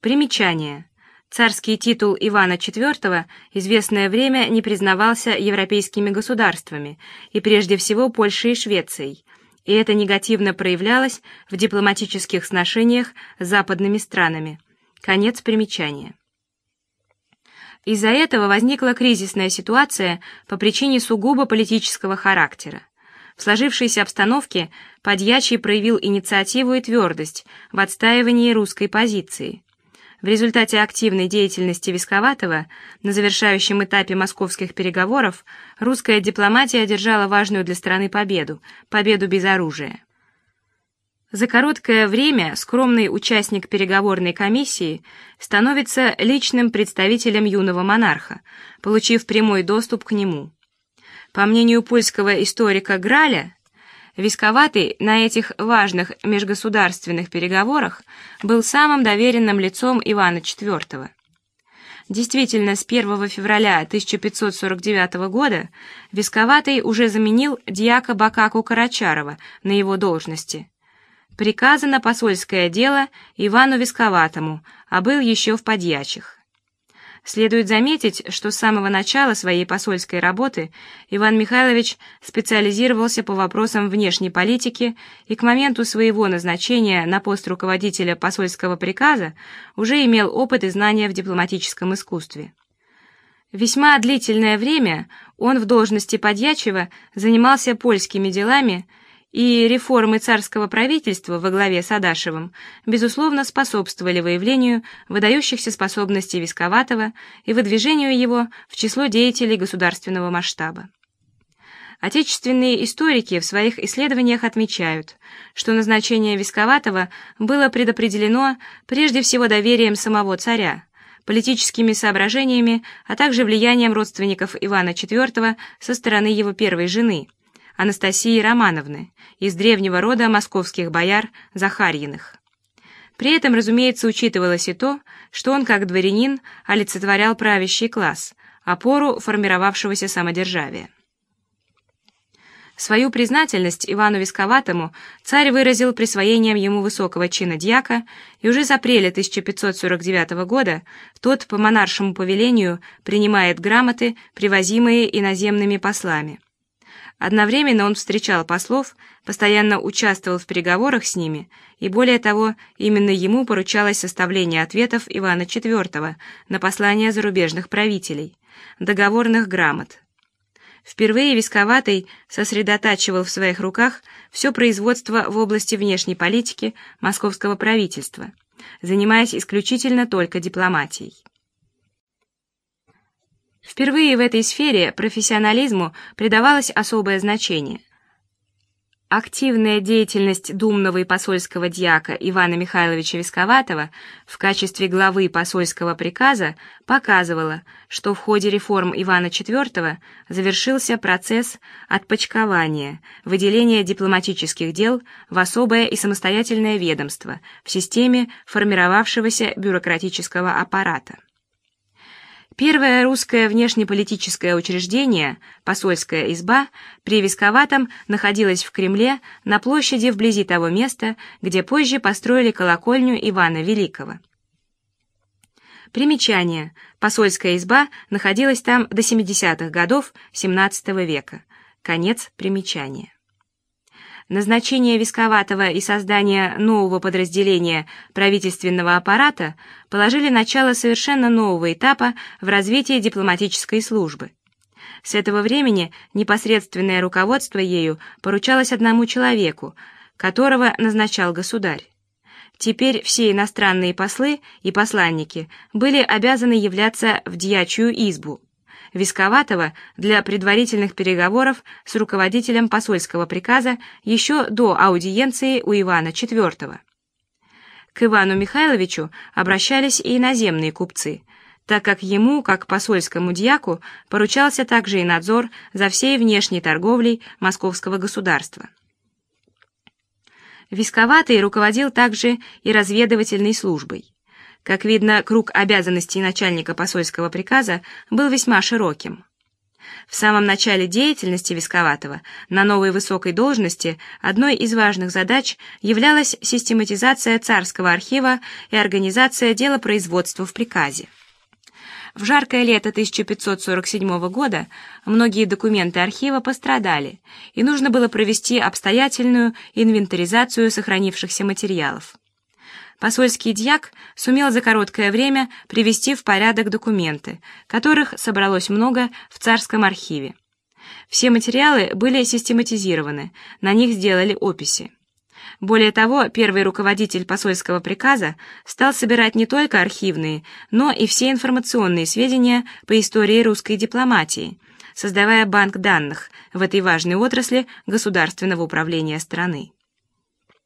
Примечание. Царский титул Ивана IV известное время не признавался европейскими государствами, и прежде всего Польшей и Швецией, и это негативно проявлялось в дипломатических сношениях с западными странами. Конец примечания. Из-за этого возникла кризисная ситуация по причине сугубо политического характера. В сложившейся обстановке Подьячий проявил инициативу и твердость в отстаивании русской позиции. В результате активной деятельности Висковатого на завершающем этапе московских переговоров русская дипломатия одержала важную для страны победу победу без оружия. За короткое время скромный участник переговорной комиссии становится личным представителем юного монарха, получив прямой доступ к нему. По мнению польского историка Граля, Висковатый на этих важных межгосударственных переговорах был самым доверенным лицом Ивана IV. Действительно, с 1 февраля 1549 года Висковатый уже заменил дьяка Бакаку Карачарова на его должности. Приказано посольское дело Ивану Висковатому, а был еще в подьячих. Следует заметить, что с самого начала своей посольской работы Иван Михайлович специализировался по вопросам внешней политики и к моменту своего назначения на пост руководителя посольского приказа уже имел опыт и знания в дипломатическом искусстве. Весьма длительное время он в должности подьячего занимался польскими делами и реформы царского правительства во главе с Адашевым, безусловно, способствовали выявлению выдающихся способностей Висковатого и выдвижению его в число деятелей государственного масштаба. Отечественные историки в своих исследованиях отмечают, что назначение Висковатого было предопределено прежде всего доверием самого царя, политическими соображениями, а также влиянием родственников Ивана IV со стороны его первой жены – Анастасии Романовны из древнего рода московских бояр Захарьиных. При этом, разумеется, учитывалось и то, что он, как дворянин, олицетворял правящий класс, опору формировавшегося самодержавия. Свою признательность Ивану Висковатому царь выразил присвоением ему высокого чина дьяка, и уже с апреля 1549 года тот по монаршему повелению принимает грамоты, привозимые иноземными послами. Одновременно он встречал послов, постоянно участвовал в переговорах с ними, и более того, именно ему поручалось составление ответов Ивана IV на послания зарубежных правителей, договорных грамот. Впервые Висковатый сосредотачивал в своих руках все производство в области внешней политики московского правительства, занимаясь исключительно только дипломатией. Впервые в этой сфере профессионализму придавалось особое значение. Активная деятельность думного и посольского дьяка Ивана Михайловича Висковатого в качестве главы посольского приказа показывала, что в ходе реформ Ивана IV завершился процесс отпочкования, выделения дипломатических дел в особое и самостоятельное ведомство в системе формировавшегося бюрократического аппарата. Первое русское внешнеполитическое учреждение, посольская изба, при Висковатом находилась в Кремле на площади вблизи того места, где позже построили колокольню Ивана Великого. Примечание. Посольская изба находилась там до 70-х годов XVII века. Конец примечания. Назначение Висковатого и создание нового подразделения правительственного аппарата положили начало совершенно нового этапа в развитии дипломатической службы. С этого времени непосредственное руководство ею поручалось одному человеку, которого назначал государь. Теперь все иностранные послы и посланники были обязаны являться в дьячью избу, Висковатого для предварительных переговоров с руководителем посольского приказа еще до аудиенции у Ивана IV. К Ивану Михайловичу обращались и иноземные купцы, так как ему, как посольскому дьяку, поручался также и надзор за всей внешней торговлей московского государства. Висковатый руководил также и разведывательной службой. Как видно, круг обязанностей начальника посольского приказа был весьма широким. В самом начале деятельности Висковатого на новой высокой должности одной из важных задач являлась систематизация царского архива и организация делопроизводства в приказе. В жаркое лето 1547 года многие документы архива пострадали, и нужно было провести обстоятельную инвентаризацию сохранившихся материалов. Посольский дьяк сумел за короткое время привести в порядок документы, которых собралось много в царском архиве. Все материалы были систематизированы, на них сделали описи. Более того, первый руководитель посольского приказа стал собирать не только архивные, но и все информационные сведения по истории русской дипломатии, создавая банк данных в этой важной отрасли государственного управления страны.